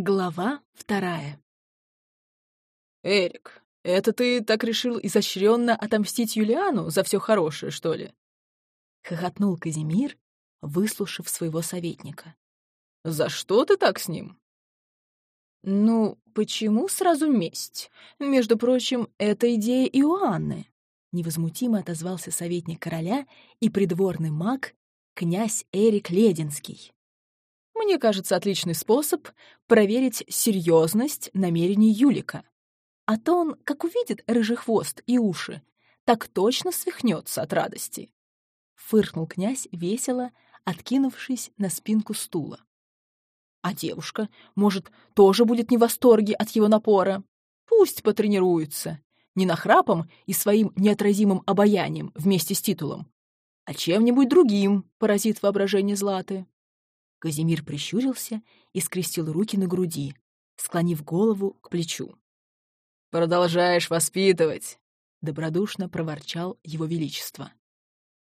Глава вторая. «Эрик, это ты так решил изощренно отомстить Юлиану за все хорошее, что ли?» — хохотнул Казимир, выслушав своего советника. «За что ты так с ним?» «Ну, почему сразу месть? Между прочим, это идея Иоанны», — невозмутимо отозвался советник короля и придворный маг, князь Эрик Лединский. Мне кажется, отличный способ проверить серьезность намерений Юлика. А то он, как увидит рыжий хвост и уши, так точно свихнется от радости. Фыркнул князь весело, откинувшись на спинку стула. А девушка, может, тоже будет не в восторге от его напора. Пусть потренируется. Не нахрапом и своим неотразимым обаянием вместе с титулом, а чем-нибудь другим поразит воображение Златы. Казимир прищурился и скрестил руки на груди, склонив голову к плечу. «Продолжаешь воспитывать!» — добродушно проворчал его величество.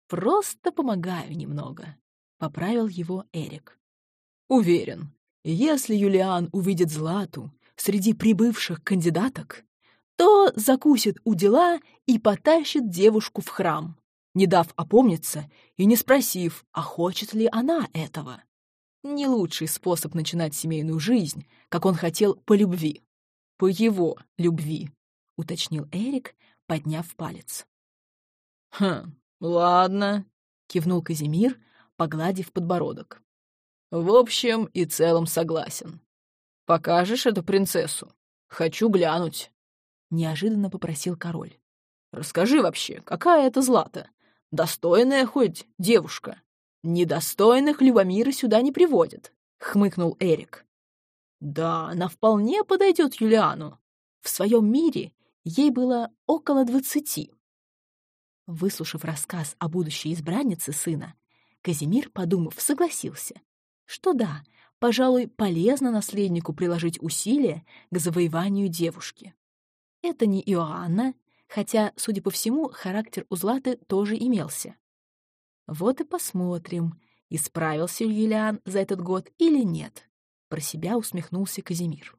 «Просто помогаю немного», — поправил его Эрик. «Уверен, если Юлиан увидит Злату среди прибывших кандидаток, то закусит у дела и потащит девушку в храм, не дав опомниться и не спросив, а хочет ли она этого не лучший способ начинать семейную жизнь, как он хотел по любви. По его любви, — уточнил Эрик, подняв палец. «Хм, ладно», — кивнул Казимир, погладив подбородок. «В общем и целом согласен. Покажешь эту принцессу? Хочу глянуть», — неожиданно попросил король. «Расскажи вообще, какая это Злата? Достойная хоть девушка?» «Недостойных Любомира сюда не приводят», — хмыкнул Эрик. «Да, она вполне подойдет Юлиану. В своем мире ей было около двадцати». Выслушав рассказ о будущей избраннице сына, Казимир, подумав, согласился, что да, пожалуй, полезно наследнику приложить усилия к завоеванию девушки. Это не Иоанна, хотя, судя по всему, характер у Златы тоже имелся. Вот и посмотрим, исправился Юлиан за этот год или нет. Про себя усмехнулся Казимир.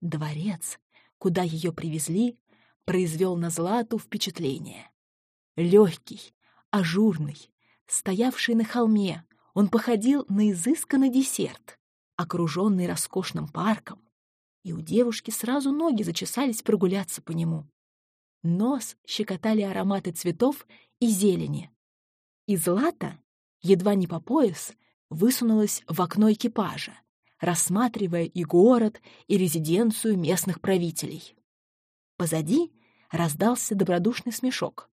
Дворец, куда ее привезли, произвел на Злату впечатление. Легкий, ажурный, стоявший на холме, он походил на изысканный десерт, окруженный роскошным парком, и у девушки сразу ноги зачесались прогуляться по нему. Нос щекотали ароматы цветов и зелени, и Злата, едва не по пояс, высунулась в окно экипажа, рассматривая и город, и резиденцию местных правителей. Позади раздался добродушный смешок.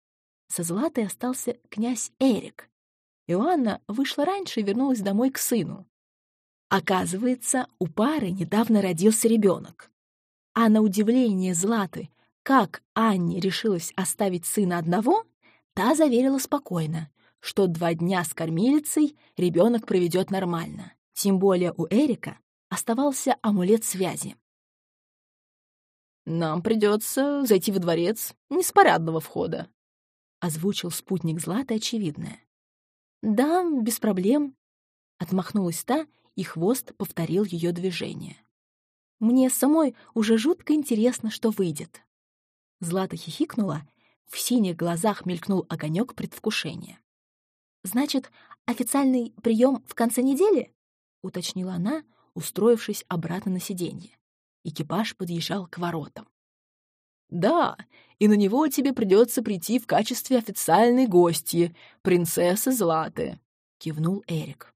Со Златой остался князь Эрик. Иоанна вышла раньше и вернулась домой к сыну. Оказывается, у пары недавно родился ребенок. А на удивление Златы, как Анне решилась оставить сына одного, та заверила спокойно, что два дня с кормилицей ребенок проведет нормально. Тем более у Эрика оставался амулет связи. «Нам придется зайти во дворец не с парадного входа», — озвучил спутник Златы очевидное. «Да, без проблем», — отмахнулась та, и хвост повторил ее движение. «Мне самой уже жутко интересно, что выйдет». Злата хихикнула, в синих глазах мелькнул огонек предвкушения. «Значит, официальный прием в конце недели?» — уточнила она, устроившись обратно на сиденье. Экипаж подъезжал к воротам. «Да, и на него тебе придется прийти в качестве официальной гостьи, принцессы Златы», — кивнул Эрик.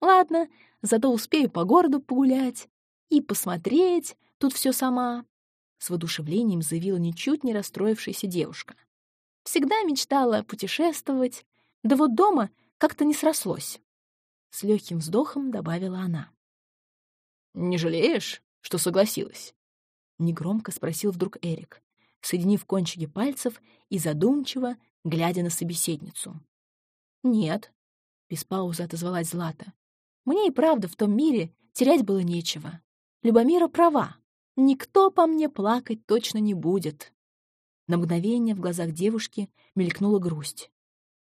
«Ладно, зато успею по городу погулять и посмотреть тут все сама», — с воодушевлением заявила ничуть не расстроившаяся девушка. «Всегда мечтала путешествовать, да вот дома как-то не срослось. С легким вздохом добавила она. «Не жалеешь, что согласилась?» Негромко спросил вдруг Эрик, соединив кончики пальцев и задумчиво, глядя на собеседницу. «Нет», — без паузы отозвалась Злата. «Мне и правда в том мире терять было нечего. Любомира права. Никто по мне плакать точно не будет». На мгновение в глазах девушки мелькнула грусть.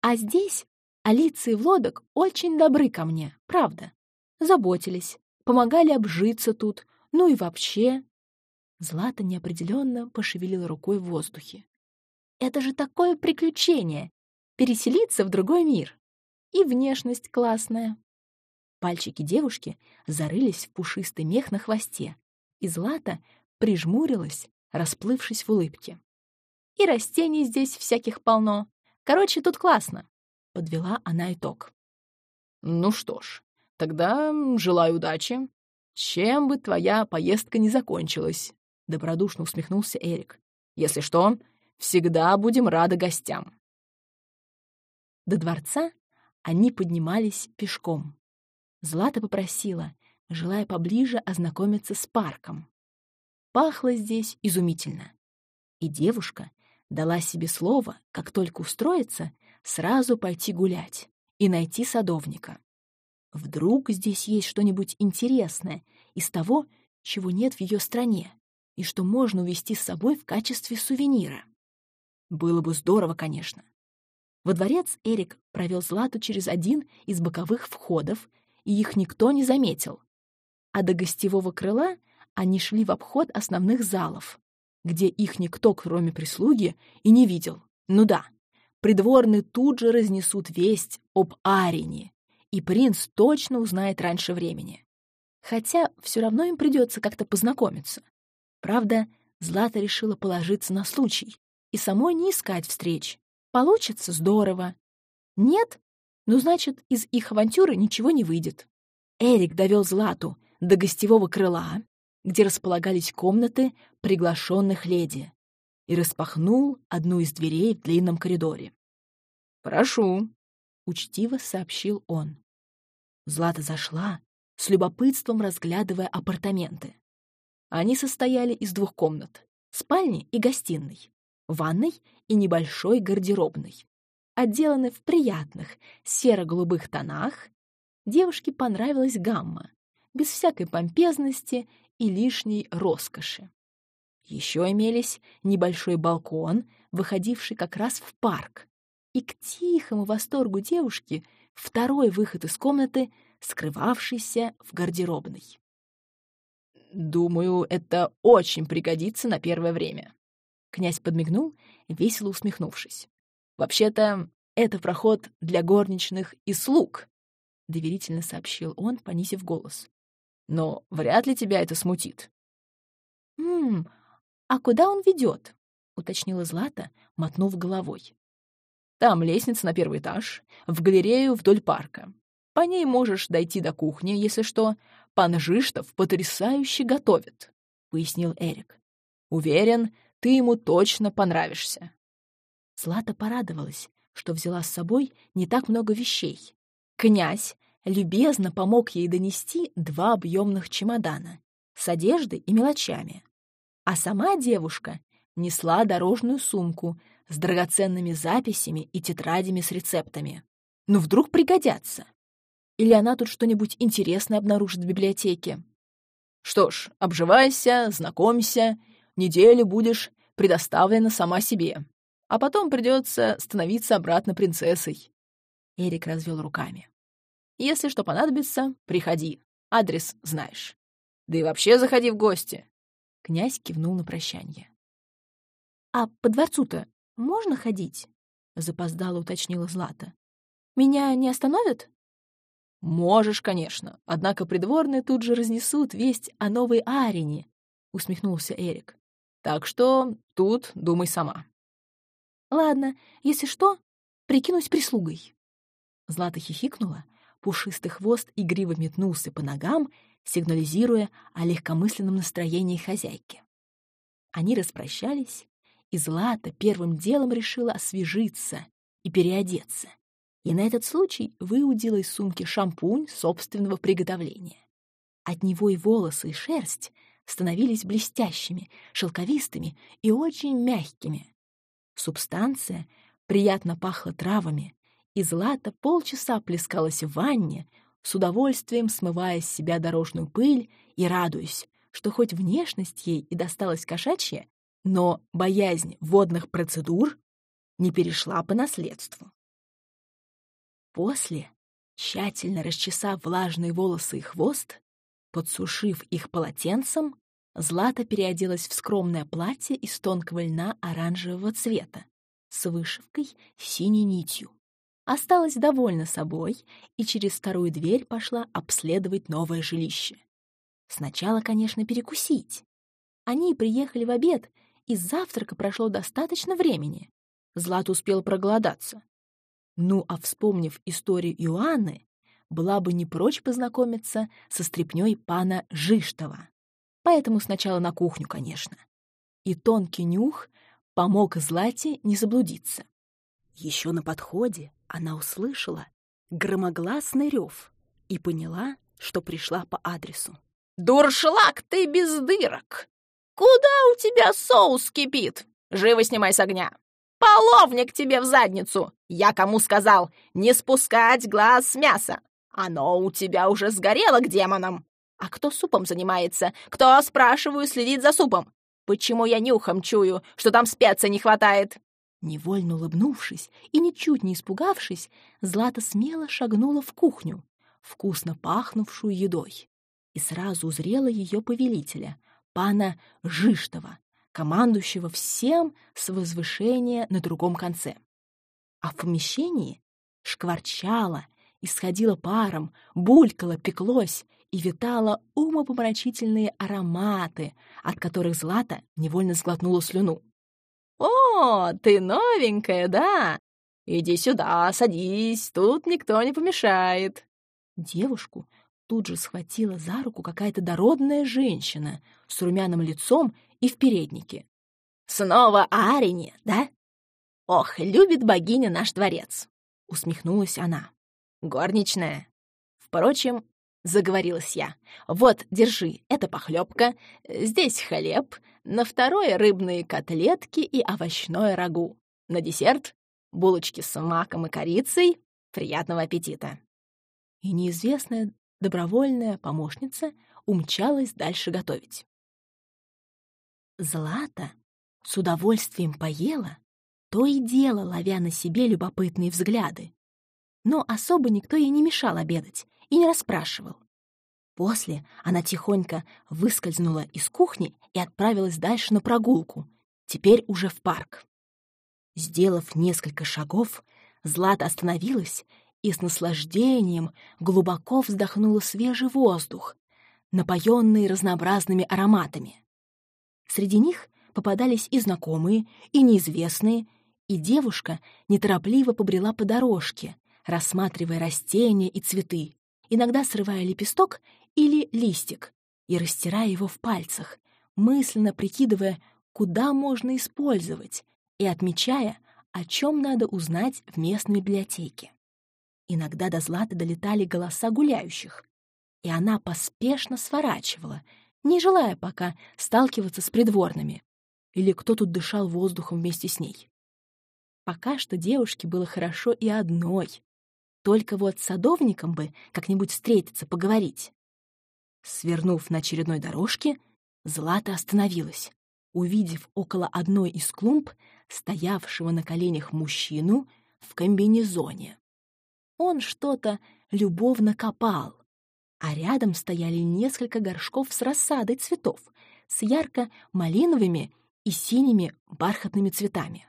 А здесь Алиция и Влодок очень добры ко мне, правда. Заботились, помогали обжиться тут, ну и вообще. Злата неопределенно пошевелила рукой в воздухе. Это же такое приключение! Переселиться в другой мир. И внешность классная. Пальчики девушки зарылись в пушистый мех на хвосте, и Злата прижмурилась, расплывшись в улыбке. «И растений здесь всяких полно. Короче, тут классно», — подвела она итог. «Ну что ж, тогда желаю удачи. Чем бы твоя поездка не закончилась», — добродушно усмехнулся Эрик. «Если что, всегда будем рады гостям». До дворца они поднимались пешком. Злата попросила, желая поближе ознакомиться с парком. Пахло здесь изумительно. И девушка дала себе слово, как только устроится, сразу пойти гулять и найти садовника. Вдруг здесь есть что-нибудь интересное из того, чего нет в ее стране, и что можно увезти с собой в качестве сувенира. Было бы здорово, конечно. Во дворец Эрик провел Злату через один из боковых входов, и их никто не заметил. А до гостевого крыла они шли в обход основных залов, где их никто, кроме прислуги, и не видел. Ну да, придворные тут же разнесут весть об Арине, и принц точно узнает раньше времени. Хотя все равно им придется как-то познакомиться. Правда, Злата решила положиться на случай и самой не искать встреч, Получится здорово. Нет? Ну, значит, из их авантюры ничего не выйдет. Эрик довел Злату до гостевого крыла, где располагались комнаты приглашенных леди, и распахнул одну из дверей в длинном коридоре. «Прошу», — учтиво сообщил он. Злата зашла, с любопытством разглядывая апартаменты. Они состояли из двух комнат — спальни и гостиной ванной и небольшой гардеробной. Отделаны в приятных серо-голубых тонах, девушке понравилась гамма, без всякой помпезности и лишней роскоши. Еще имелись небольшой балкон, выходивший как раз в парк, и к тихому восторгу девушки второй выход из комнаты, скрывавшийся в гардеробной. «Думаю, это очень пригодится на первое время», Князь подмигнул, весело усмехнувшись. «Вообще-то, это проход для горничных и слуг», — доверительно сообщил он, понизив голос. «Но вряд ли тебя это смутит». «Ммм, а куда он ведет?» — уточнила Злата, мотнув головой. «Там лестница на первый этаж, в галерею вдоль парка. По ней можешь дойти до кухни, если что. Пан Жиштов потрясающе готовит», — пояснил Эрик. «Уверен, ты ему точно понравишься». Злата порадовалась, что взяла с собой не так много вещей. Князь любезно помог ей донести два объемных чемодана с одеждой и мелочами. А сама девушка несла дорожную сумку с драгоценными записями и тетрадями с рецептами. Ну, вдруг пригодятся. Или она тут что-нибудь интересное обнаружит в библиотеке. Что ж, обживайся, знакомься, неделю будешь предоставлена сама себе. А потом придется становиться обратно принцессой. Эрик развел руками. Если что понадобится, приходи. Адрес знаешь. Да и вообще заходи в гости. Князь кивнул на прощание. «А по дворцу-то можно ходить?» — запоздало уточнила Злата. «Меня не остановят?» «Можешь, конечно. Однако придворные тут же разнесут весть о новой Арине», — усмехнулся Эрик. Так что тут думай сама. Ладно, если что, прикинусь прислугой. Злата хихикнула, пушистый хвост игриво метнулся по ногам, сигнализируя о легкомысленном настроении хозяйки. Они распрощались, и Злата первым делом решила освежиться и переодеться, и на этот случай выудила из сумки шампунь собственного приготовления. От него и волосы, и шерсть становились блестящими, шелковистыми и очень мягкими. Субстанция приятно пахла травами, и Злата полчаса плескалась в ванне, с удовольствием смывая с себя дорожную пыль и радуясь, что хоть внешность ей и досталась кошачья, но боязнь водных процедур не перешла по наследству. После, тщательно расчесав влажные волосы и хвост, Подсушив их полотенцем, Злата переоделась в скромное платье из тонкого льна оранжевого цвета с вышивкой синей нитью. Осталась довольна собой и через вторую дверь пошла обследовать новое жилище. Сначала, конечно, перекусить. Они приехали в обед, и завтрака прошло достаточно времени. Злат успел проголодаться. Ну, а вспомнив историю Иоанны, была бы не прочь познакомиться со стряпнёй пана Жиштова поэтому сначала на кухню, конечно. И тонкий нюх помог Злате не заблудиться. Еще на подходе она услышала громогласный рев и поняла, что пришла по адресу. «Дуршлаг ты без дырок! Куда у тебя соус кипит? Живо снимай с огня! Половник тебе в задницу! Я кому сказал, не спускать глаз с мяса! Оно у тебя уже сгорело к демонам! А кто супом занимается? Кто, спрашиваю, следит за супом? Почему я нюхом чую, что там спеца не хватает?» Невольно улыбнувшись и ничуть не испугавшись, Злата смело шагнула в кухню, вкусно пахнувшую едой, и сразу узрела ее повелителя, пана Жиштова, командующего всем с возвышения на другом конце. А в помещении шкварчало, исходило паром, булькало, пеклось, и витало умопомрачительные ароматы, от которых Злата невольно сглотнула слюну. «О, ты новенькая, да? Иди сюда, садись, тут никто не помешает». Девушку тут же схватила за руку какая-то дородная женщина с румяным лицом и в переднике. «Снова Арине, да? Ох, любит богиня наш дворец!» — усмехнулась она. «Горничная. Впрочем, заговорилась я. «Вот, держи, это похлебка, здесь хлеб, на второе рыбные котлетки и овощное рагу. На десерт булочки с маком и корицей. Приятного аппетита!» И неизвестная добровольная помощница умчалась дальше готовить. Злата с удовольствием поела, то и дело ловя на себе любопытные взгляды. Но особо никто ей не мешал обедать, и не расспрашивал. После она тихонько выскользнула из кухни и отправилась дальше на прогулку, теперь уже в парк. Сделав несколько шагов, Злата остановилась и с наслаждением глубоко вздохнула свежий воздух, напоенный разнообразными ароматами. Среди них попадались и знакомые, и неизвестные, и девушка неторопливо побрела по дорожке, рассматривая растения и цветы, иногда срывая лепесток или листик и растирая его в пальцах, мысленно прикидывая, куда можно использовать, и отмечая, о чем надо узнать в местной библиотеке. Иногда до Златы долетали голоса гуляющих, и она поспешно сворачивала, не желая пока сталкиваться с придворными, или кто тут дышал воздухом вместе с ней. Пока что девушке было хорошо и одной, только вот садовникам бы как-нибудь встретиться, поговорить. Свернув на очередной дорожке, Злата остановилась, увидев около одной из клумб стоявшего на коленях мужчину в комбинезоне. Он что-то любовно копал, а рядом стояли несколько горшков с рассадой цветов, с ярко-малиновыми и синими бархатными цветами.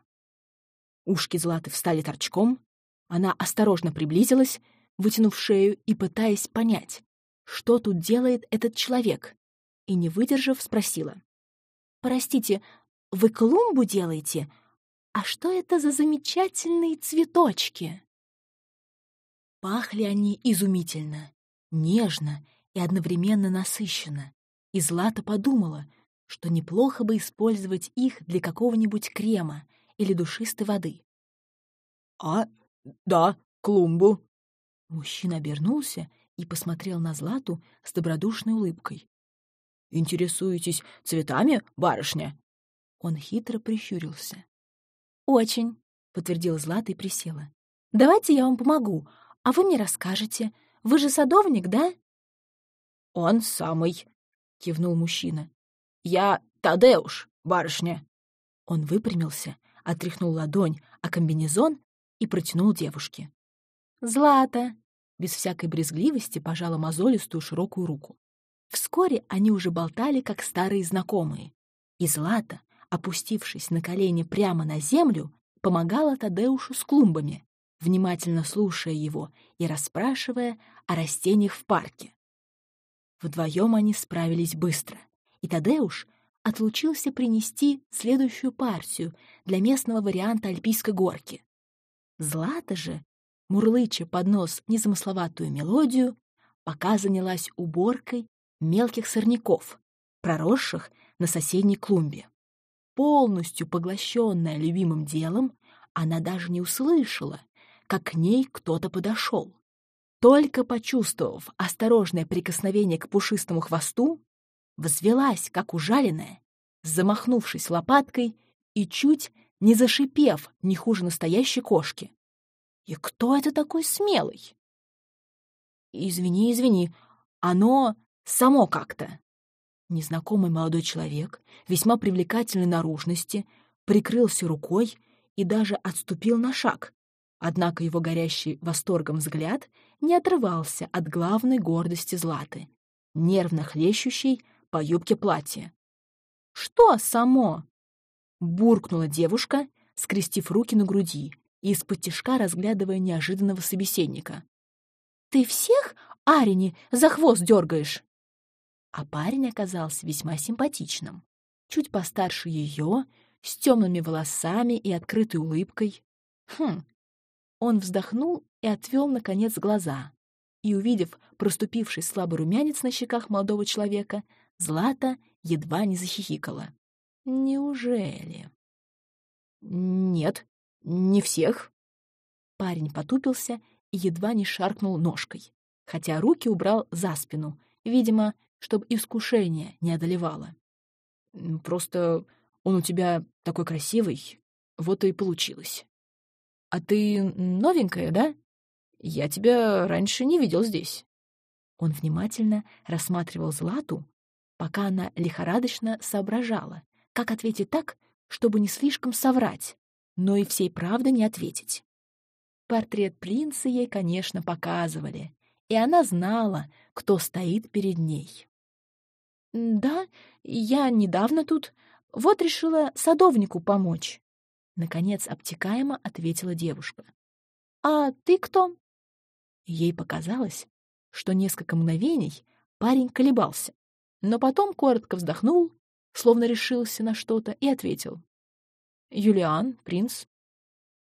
Ушки Златы встали торчком, она осторожно приблизилась, вытянув шею и пытаясь понять, что тут делает этот человек, и, не выдержав, спросила. «Простите, вы клумбу делаете? А что это за замечательные цветочки?» Пахли они изумительно, нежно и одновременно насыщенно, и Злата подумала, что неплохо бы использовать их для какого-нибудь крема или душистой воды. «А «Да, клумбу». Мужчина обернулся и посмотрел на Злату с добродушной улыбкой. «Интересуетесь цветами, барышня?» Он хитро прищурился. «Очень», — подтвердила Злата и присела. «Давайте я вам помогу, а вы мне расскажете. Вы же садовник, да?» «Он самый», — кивнул мужчина. «Я Тадеуш, барышня». Он выпрямился, отряхнул ладонь, а комбинезон и протянул девушке. «Злата!» — без всякой брезгливости пожала мозолистую широкую руку. Вскоре они уже болтали, как старые знакомые. И Злата, опустившись на колени прямо на землю, помогала Тадеушу с клумбами, внимательно слушая его и расспрашивая о растениях в парке. Вдвоем они справились быстро, и Тадеуш отлучился принести следующую партию для местного варианта альпийской горки. Злата же, мурлыча под нос незамысловатую мелодию, пока занялась уборкой мелких сорняков, проросших на соседней клумбе. Полностью поглощенная любимым делом, она даже не услышала, как к ней кто-то подошел. Только почувствовав осторожное прикосновение к пушистому хвосту, взвелась, как ужаленная, замахнувшись лопаткой и чуть не зашипев не хуже настоящей кошки. «И кто это такой смелый?» «Извини, извини, оно само как-то». Незнакомый молодой человек, весьма привлекательной наружности, прикрылся рукой и даже отступил на шаг, Однако его горящий восторгом взгляд не отрывался от главной гордости Златы, нервно хлещущей по юбке платья. «Что само?» — буркнула девушка, скрестив руки на груди и из-под тишка разглядывая неожиданного собеседника. «Ты всех, Арини, за хвост дергаешь?» А парень оказался весьма симпатичным, чуть постарше ее, с темными волосами и открытой улыбкой. Хм, он вздохнул и отвел, наконец, глаза. И, увидев проступивший слабый румянец на щеках молодого человека, Злата едва не захихикала. «Неужели?» «Нет, не всех». Парень потупился и едва не шаркнул ножкой, хотя руки убрал за спину, видимо, чтобы искушение не одолевало. «Просто он у тебя такой красивый, вот и получилось». «А ты новенькая, да? Я тебя раньше не видел здесь». Он внимательно рассматривал Злату, пока она лихорадочно соображала, как ответить так, чтобы не слишком соврать, но и всей правды не ответить. Портрет принца ей, конечно, показывали, и она знала, кто стоит перед ней. «Да, я недавно тут. Вот решила садовнику помочь. Наконец обтекаемо ответила девушка. «А ты кто?» Ей показалось, что несколько мгновений парень колебался, но потом коротко вздохнул, словно решился на что-то, и ответил. «Юлиан, принц».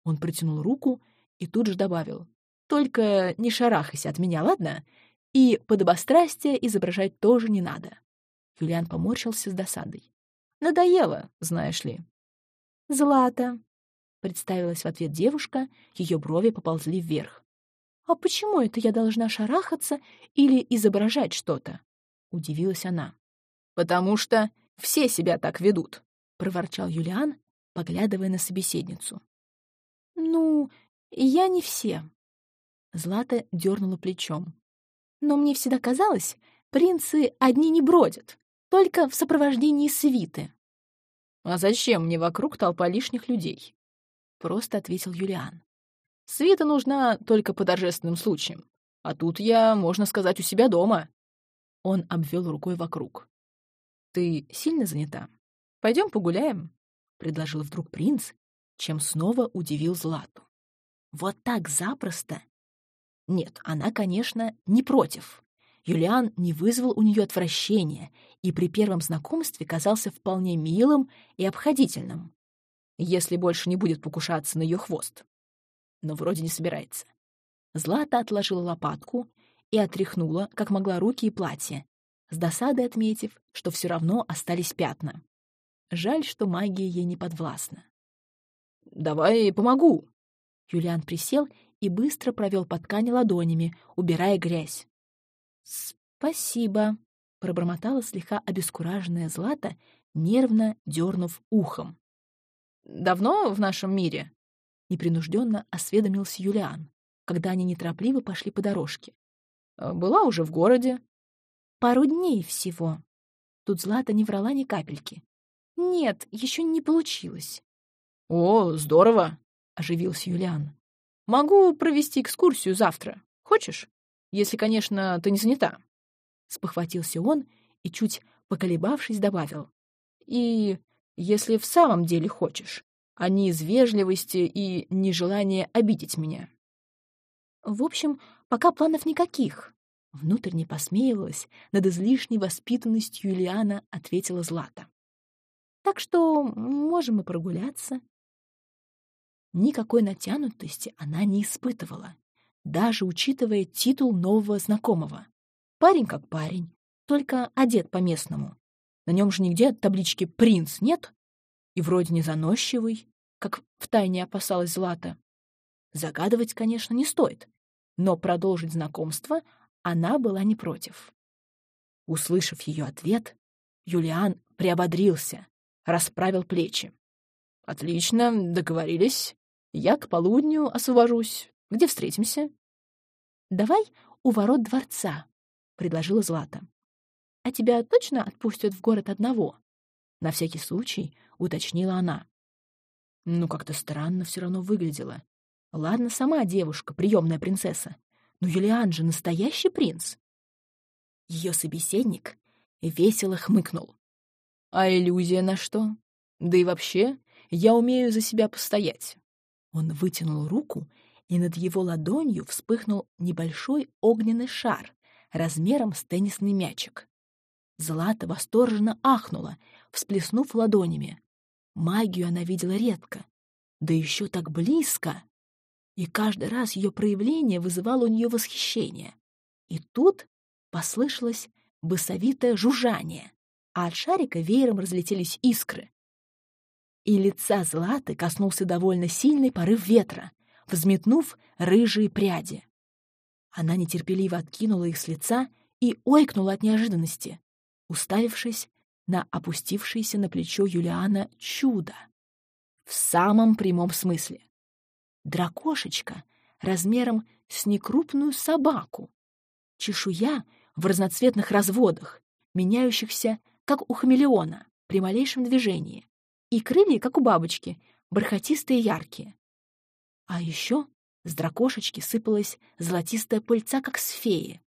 Он протянул руку и тут же добавил. «Только не шарахайся от меня, ладно? И подобострастие изображать тоже не надо». Юлиан поморщился с досадой. «Надоело, знаешь ли». «Злата», — представилась в ответ девушка, ее брови поползли вверх. «А почему это я должна шарахаться или изображать что-то?» — удивилась она. «Потому что все себя так ведут», — проворчал Юлиан, поглядывая на собеседницу. «Ну, я не все». Злата дернула плечом. «Но мне всегда казалось, принцы одни не бродят, только в сопровождении свиты». «А зачем мне вокруг толпа лишних людей?» — просто ответил Юлиан. «Свита нужна только по торжественным случаям. А тут я, можно сказать, у себя дома». Он обвел рукой вокруг. «Ты сильно занята? Пойдем погуляем?» — предложил вдруг принц, чем снова удивил Злату. «Вот так запросто?» Нет, она, конечно, не против. Юлиан не вызвал у нее отвращения и при первом знакомстве казался вполне милым и обходительным, если больше не будет покушаться на ее хвост. Но вроде не собирается. Злата отложила лопатку и отряхнула, как могла, руки и платье, с досадой отметив, что все равно остались пятна. Жаль, что магия ей не подвластна. «Давай помогу!» Юлиан присел и быстро провел по ткани ладонями, убирая грязь. «Спасибо», — пробормотала слегка обескураженная Злата, нервно дернув ухом. «Давно в нашем мире?» — непринужденно осведомился Юлиан, когда они неторопливо пошли по дорожке. «Э, «Была уже в городе». «Пару дней всего». Тут Злата не врала ни капельки. «Нет, еще не получилось». «О, здорово!» — оживился Юлиан. «Могу провести экскурсию завтра. Хочешь?» Если, конечно, ты не занята. Спохватился он и, чуть поколебавшись, добавил. «И если в самом деле хочешь, а не из вежливости и нежелания обидеть меня». В общем, пока планов никаких. Внутренне посмеивалась, над излишней воспитанностью Юлиана ответила Злата. Так что можем и прогуляться. Никакой натянутости она не испытывала, даже учитывая титул нового знакомого. Парень как парень, только одет по-местному. На нем же нигде таблички «принц» нет, и вроде не заносчивый, как втайне опасалась Злата. Загадывать, конечно, не стоит, но продолжить знакомство она была не против. Услышав ее ответ, Юлиан приободрился, расправил плечи. «Отлично, договорились. Я к полудню освобожусь. Где встретимся?» «Давай у ворот дворца», — предложила Злата. «А тебя точно отпустят в город одного?» На всякий случай уточнила она. Ну, как-то странно все равно выглядела. Ладно, сама девушка, приемная принцесса. Но Юлиан же настоящий принц. Ее собеседник весело хмыкнул. А иллюзия на что? Да и вообще, я умею за себя постоять. Он вытянул руку, и над его ладонью вспыхнул небольшой огненный шар размером с теннисный мячик. Злата восторженно ахнула, всплеснув ладонями. Магию она видела редко, да еще так близко и каждый раз ее проявление вызывало у нее восхищение. И тут послышалось басовитое жужжание, а от шарика веером разлетелись искры. И лица Златы коснулся довольно сильный порыв ветра, взметнув рыжие пряди. Она нетерпеливо откинула их с лица и ойкнула от неожиданности, уставившись на опустившееся на плечо Юлиана чудо. В самом прямом смысле дракошечка размером с некрупную собаку, чешуя в разноцветных разводах, меняющихся, как у хамелеона, при малейшем движении, и крылья, как у бабочки, бархатистые и яркие. А еще с дракошечки сыпалась золотистая пыльца, как с феи,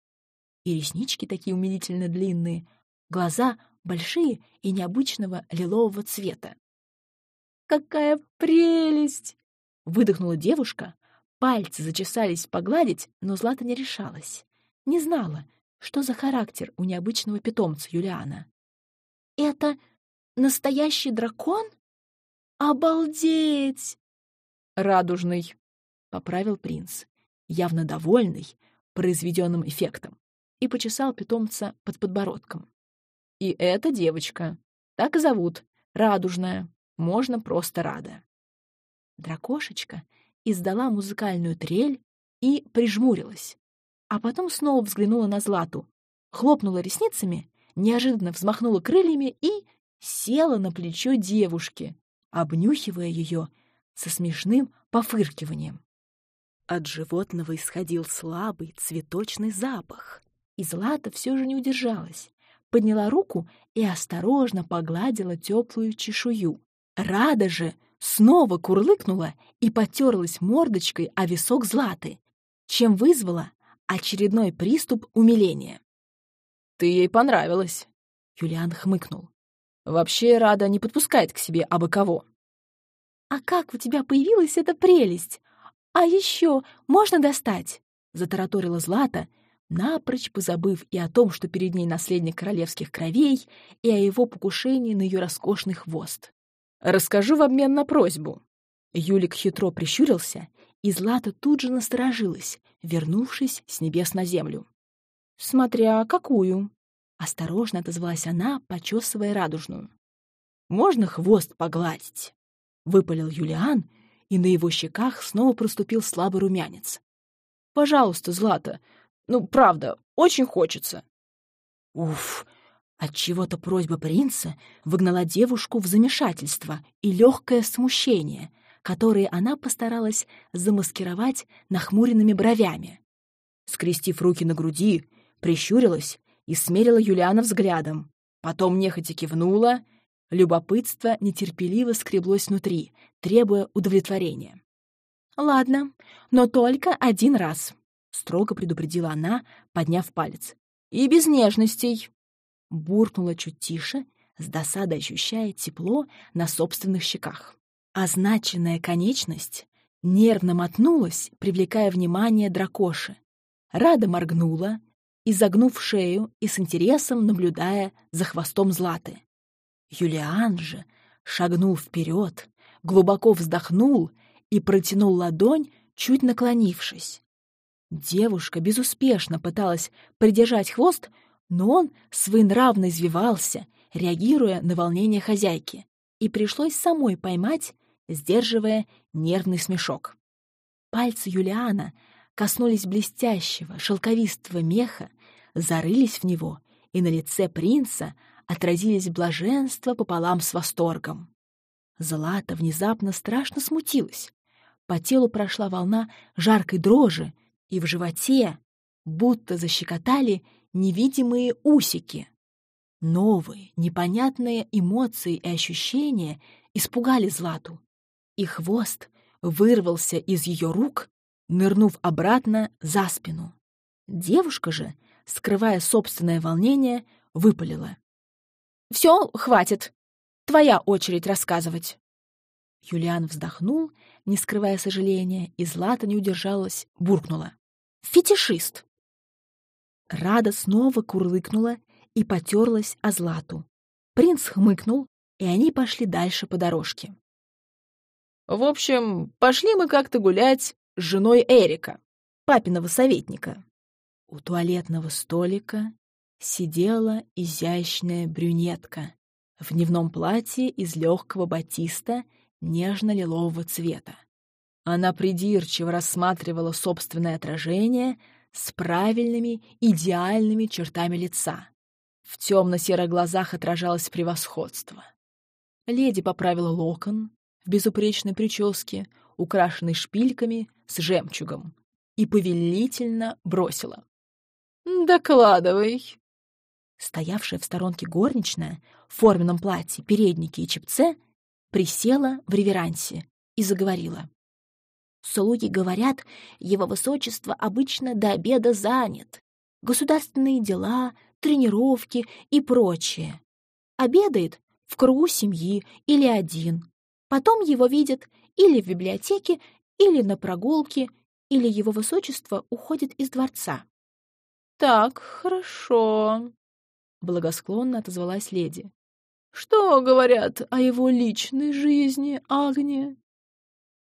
и реснички такие умилительно длинные, глаза большие и необычного лилового цвета. «Какая прелесть!» Выдохнула девушка, пальцы зачесались погладить, но Злата не решалась. Не знала, что за характер у необычного питомца Юлиана. «Это настоящий дракон? Обалдеть!» «Радужный», — поправил принц, явно довольный произведенным эффектом, и почесал питомца под подбородком. «И эта девочка. Так и зовут. Радужная. Можно просто Рада». Дракошечка издала музыкальную трель и прижмурилась, а потом снова взглянула на Злату, хлопнула ресницами, неожиданно взмахнула крыльями и села на плечо девушки, обнюхивая ее со смешным пофыркиванием. От животного исходил слабый цветочный запах, и Злата все же не удержалась, подняла руку и осторожно погладила теплую чешую. Рада же снова курлыкнула и потерлась мордочкой о висок Златы, чем вызвала очередной приступ умиления. «Ты ей понравилась», — Юлиан хмыкнул. «Вообще Рада не подпускает к себе абы кого». «А как у тебя появилась эта прелесть? А еще можно достать?» — затараторила Злата, напрочь позабыв и о том, что перед ней наследник королевских кровей, и о его покушении на ее роскошный хвост. Расскажу в обмен на просьбу». Юлик хитро прищурился, и Злата тут же насторожилась, вернувшись с небес на землю. «Смотря какую?» — осторожно отозвалась она, почесывая радужную. «Можно хвост погладить?» — выпалил Юлиан, и на его щеках снова проступил слабый румянец. «Пожалуйста, Злата, ну, правда, очень хочется». «Уф, Отчего-то просьба принца выгнала девушку в замешательство и легкое смущение, которые она постаралась замаскировать нахмуренными бровями. Скрестив руки на груди, прищурилась и смерила Юлиана взглядом. Потом нехотя кивнула, любопытство нетерпеливо скреблось внутри, требуя удовлетворения. «Ладно, но только один раз», — строго предупредила она, подняв палец. «И без нежностей». Буркнула чуть тише, с досадой ощущая тепло на собственных щеках. Означенная конечность нервно мотнулась, привлекая внимание дракоши. Рада моргнула, изогнув шею и с интересом наблюдая за хвостом Златы. Юлиан же шагнул вперед, глубоко вздохнул и протянул ладонь, чуть наклонившись. Девушка безуспешно пыталась придержать хвост, но он своенравно извивался, реагируя на волнение хозяйки, и пришлось самой поймать, сдерживая нервный смешок. Пальцы Юлиана коснулись блестящего, шелковистого меха, зарылись в него, и на лице принца отразились блаженство пополам с восторгом. Злата внезапно страшно смутилась. По телу прошла волна жаркой дрожи, и в животе будто защекотали невидимые усики. Новые, непонятные эмоции и ощущения испугали Злату, и хвост вырвался из ее рук, нырнув обратно за спину. Девушка же, скрывая собственное волнение, выпалила. «Все, хватит. Твоя очередь рассказывать». Юлиан вздохнул, не скрывая сожаления, и Злата не удержалась, буркнула. «Фетишист!» Рада снова курлыкнула и потерлась о Злату. Принц хмыкнул, и они пошли дальше по дорожке. «В общем, пошли мы как-то гулять с женой Эрика, папиного советника». У туалетного столика сидела изящная брюнетка в дневном платье из легкого батиста нежно-лилового цвета. Она придирчиво рассматривала собственное отражение с правильными, идеальными чертами лица. В темно-серых глазах отражалось превосходство. Леди поправила локон в безупречной прическе, украшенной шпильками с жемчугом, и повелительно бросила. «Докладывай!» Стоявшая в сторонке горничная в форменном платье, переднике и чепце присела в реверансе и заговорила. Слуги говорят, его высочество обычно до обеда занят. Государственные дела, тренировки и прочее. Обедает в кругу семьи или один. Потом его видят или в библиотеке, или на прогулке, или его высочество уходит из дворца. «Так, хорошо», — благосклонно отозвалась леди. «Что говорят о его личной жизни, Агния?»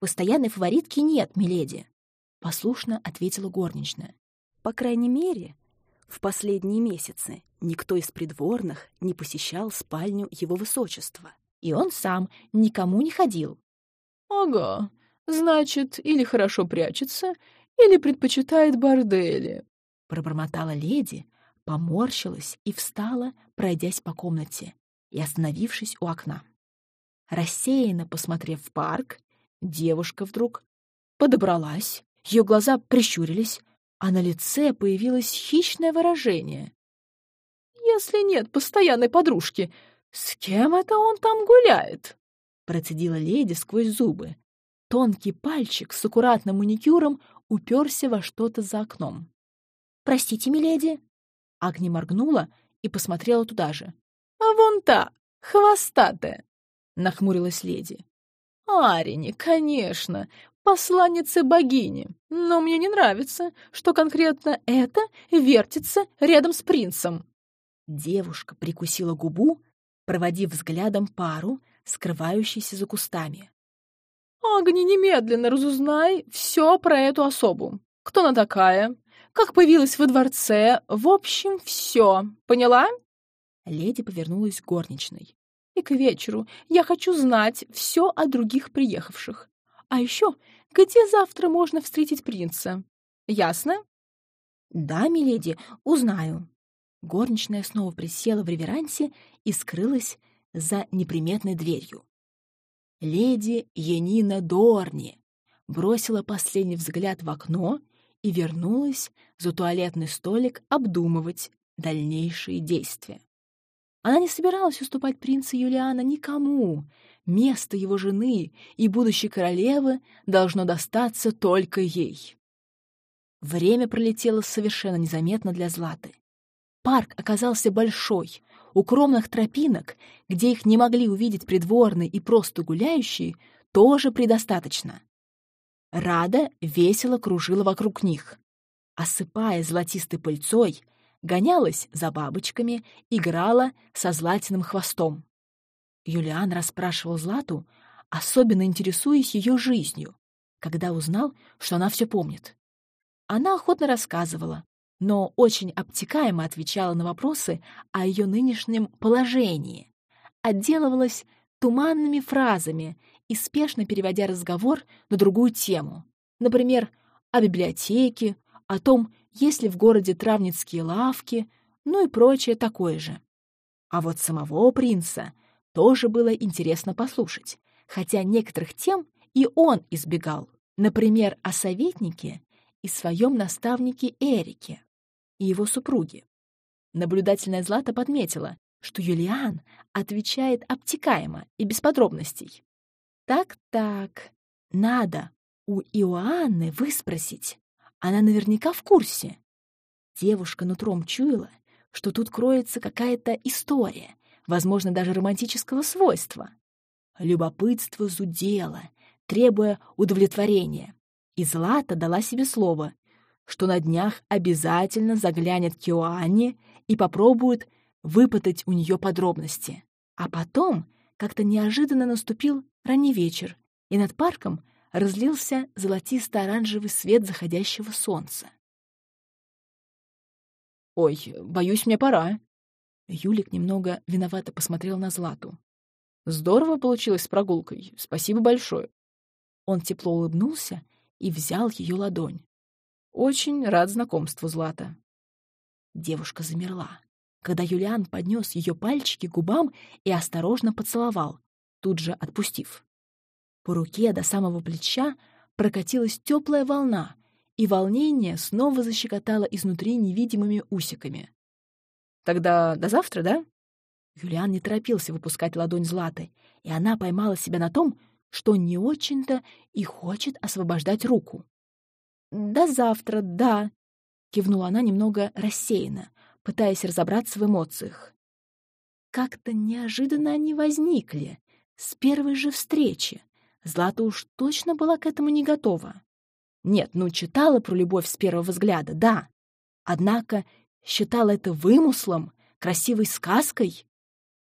«Постоянной фаворитки нет, миледи», — послушно ответила горничная. «По крайней мере, в последние месяцы никто из придворных не посещал спальню его высочества, и он сам никому не ходил». «Ага, значит, или хорошо прячется, или предпочитает бордели», — пробормотала леди, поморщилась и встала, пройдясь по комнате и остановившись у окна. Рассеянно посмотрев в парк, девушка вдруг подобралась, ее глаза прищурились, а на лице появилось хищное выражение. «Если нет постоянной подружки, с кем это он там гуляет?» процедила леди сквозь зубы. Тонкий пальчик с аккуратным маникюром уперся во что-то за окном. «Простите, миледи?» Агни моргнула и посмотрела туда же. «А вон та, хвостатая!» — нахмурилась леди. «Арини, конечно, посланница богини, но мне не нравится, что конкретно это вертится рядом с принцем». Девушка прикусила губу, проводив взглядом пару, скрывающейся за кустами. «Агни, немедленно разузнай все про эту особу. Кто она такая? как появилась во дворце, в общем, все. Поняла?» Леди повернулась к горничной. «И к вечеру я хочу знать все о других приехавших. А еще, где завтра можно встретить принца? Ясно?» «Да, миледи, узнаю». Горничная снова присела в реверансе и скрылась за неприметной дверью. Леди Янина Дорни бросила последний взгляд в окно и вернулась за туалетный столик обдумывать дальнейшие действия. Она не собиралась уступать принца Юлиана никому. Место его жены и будущей королевы должно достаться только ей. Время пролетело совершенно незаметно для Златы. парк оказался большой. Укромных тропинок, где их не могли увидеть придворные и просто гуляющие, тоже предостаточно. Рада весело кружила вокруг них. Осыпая золотистой пыльцой, гонялась за бабочками, играла со златиным хвостом. Юлиан расспрашивал Злату, особенно интересуясь ее жизнью, когда узнал, что она все помнит. Она охотно рассказывала, но очень обтекаемо отвечала на вопросы о ее нынешнем положении, отделывалась туманными фразами и спешно переводя разговор на другую тему, например, о библиотеке, о том, есть ли в городе травницкие лавки, ну и прочее такое же. А вот самого принца тоже было интересно послушать, хотя некоторых тем и он избегал, например, о советнике и своем наставнике Эрике и его супруге. Наблюдательная Злата подметила, что Юлиан отвечает обтекаемо и без подробностей. Так-так, надо у Иоанны выспросить. Она наверняка в курсе. Девушка нутром чуяла, что тут кроется какая-то история, возможно, даже романтического свойства. Любопытство зудело, требуя удовлетворения, и Злата дала себе слово, что на днях обязательно заглянет к Иоанне и попробует выпытать у нее подробности. А потом как-то неожиданно наступил ранний вечер, и над парком разлился золотисто-оранжевый свет заходящего солнца. «Ой, боюсь, мне пора». Юлик немного виновато посмотрел на Злату. «Здорово получилось с прогулкой. Спасибо большое». Он тепло улыбнулся и взял ее ладонь. «Очень рад знакомству, Злата». Девушка замерла, когда Юлиан поднес ее пальчики к губам и осторожно поцеловал, тут же отпустив. По руке до самого плеча прокатилась теплая волна, и волнение снова защекотало изнутри невидимыми усиками. «Тогда до завтра, да?» Юлиан не торопился выпускать ладонь Златы, и она поймала себя на том, что не очень-то и хочет освобождать руку. «До завтра, да», — кивнула она немного рассеянно, пытаясь разобраться в эмоциях. Как-то неожиданно они возникли, с первой же встречи. Злата уж точно была к этому не готова. Нет, ну, читала про любовь с первого взгляда, да. Однако считала это вымыслом, красивой сказкой.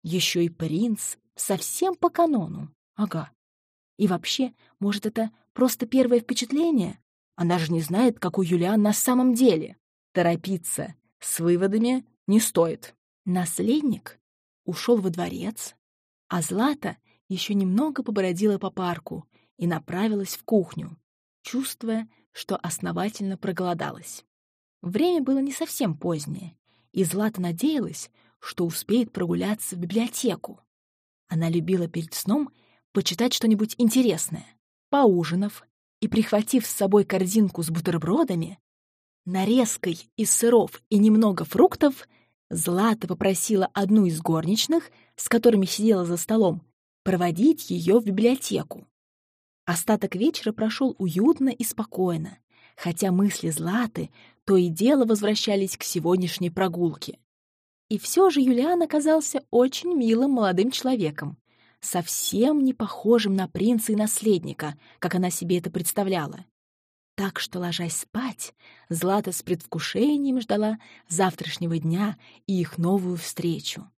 Еще и принц совсем по канону. Ага. И вообще, может, это просто первое впечатление? Она же не знает, какой Юлиан на самом деле. Торопиться с выводами не стоит. Наследник ушел во дворец, а Злата еще немного побродила по парку и направилась в кухню, чувствуя, что основательно проголодалась. Время было не совсем позднее, и Злата надеялась, что успеет прогуляться в библиотеку. Она любила перед сном почитать что-нибудь интересное. Поужинав и прихватив с собой корзинку с бутербродами, нарезкой из сыров и немного фруктов, Злата попросила одну из горничных, с которыми сидела за столом, проводить ее в библиотеку. Остаток вечера прошел уютно и спокойно, хотя мысли Златы то и дело возвращались к сегодняшней прогулке. И все же Юлиан оказался очень милым молодым человеком, совсем не похожим на принца и наследника, как она себе это представляла. Так что, ложась спать, Злата с предвкушением ждала завтрашнего дня и их новую встречу.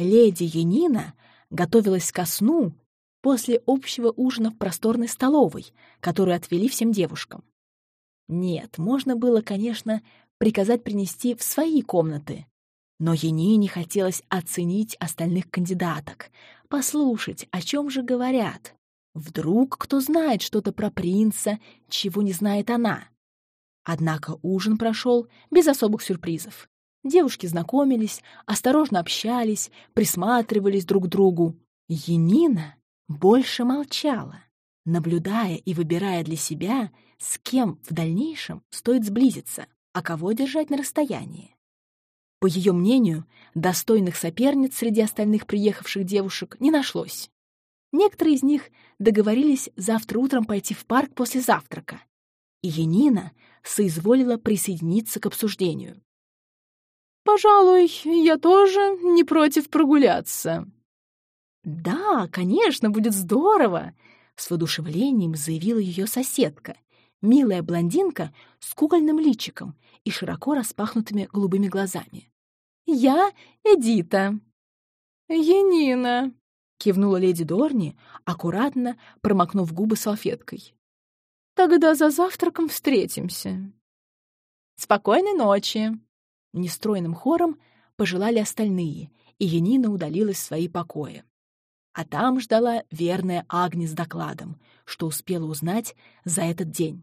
Леди Янина готовилась ко сну после общего ужина в просторной столовой, которую отвели всем девушкам. Нет, можно было, конечно, приказать принести в свои комнаты, но Янине хотелось оценить остальных кандидаток, послушать, о чем же говорят. Вдруг кто знает что-то про принца, чего не знает она. Однако ужин прошел без особых сюрпризов. Девушки знакомились, осторожно общались, присматривались друг к другу. Енина больше молчала, наблюдая и выбирая для себя, с кем в дальнейшем стоит сблизиться, а кого держать на расстоянии. По ее мнению, достойных соперниц среди остальных приехавших девушек не нашлось. Некоторые из них договорились завтра утром пойти в парк после завтрака. и Янина соизволила присоединиться к обсуждению. «Пожалуй, я тоже не против прогуляться». «Да, конечно, будет здорово!» — с воодушевлением заявила ее соседка, милая блондинка с кукольным личиком и широко распахнутыми голубыми глазами. «Я Эдита». «Янина», — кивнула леди Дорни, аккуратно промокнув губы салфеткой. «Тогда за завтраком встретимся». «Спокойной ночи!» Нестройным хором пожелали остальные, и Янина удалилась в свои покои. А там ждала верная Агни с докладом, что успела узнать за этот день.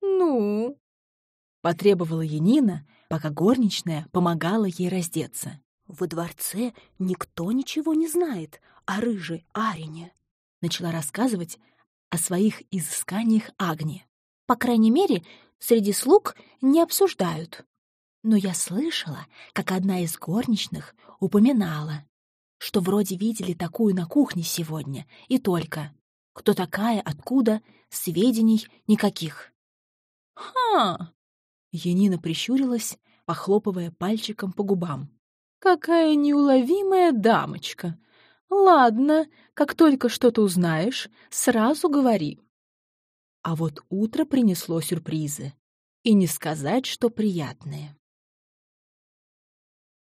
«Ну?» — потребовала Янина, пока горничная помогала ей раздеться. «Во дворце никто ничего не знает о рыжей Арине», — начала рассказывать о своих изысканиях Агни. «По крайней мере, среди слуг не обсуждают. Но я слышала, как одна из горничных упоминала, что вроде видели такую на кухне сегодня, и только. Кто такая, откуда, сведений никаких. «Ха!» Янина прищурилась, похлопывая пальчиком по губам. «Какая неуловимая дамочка! Ладно, как только что-то узнаешь, сразу говори». А вот утро принесло сюрпризы. И не сказать, что приятные.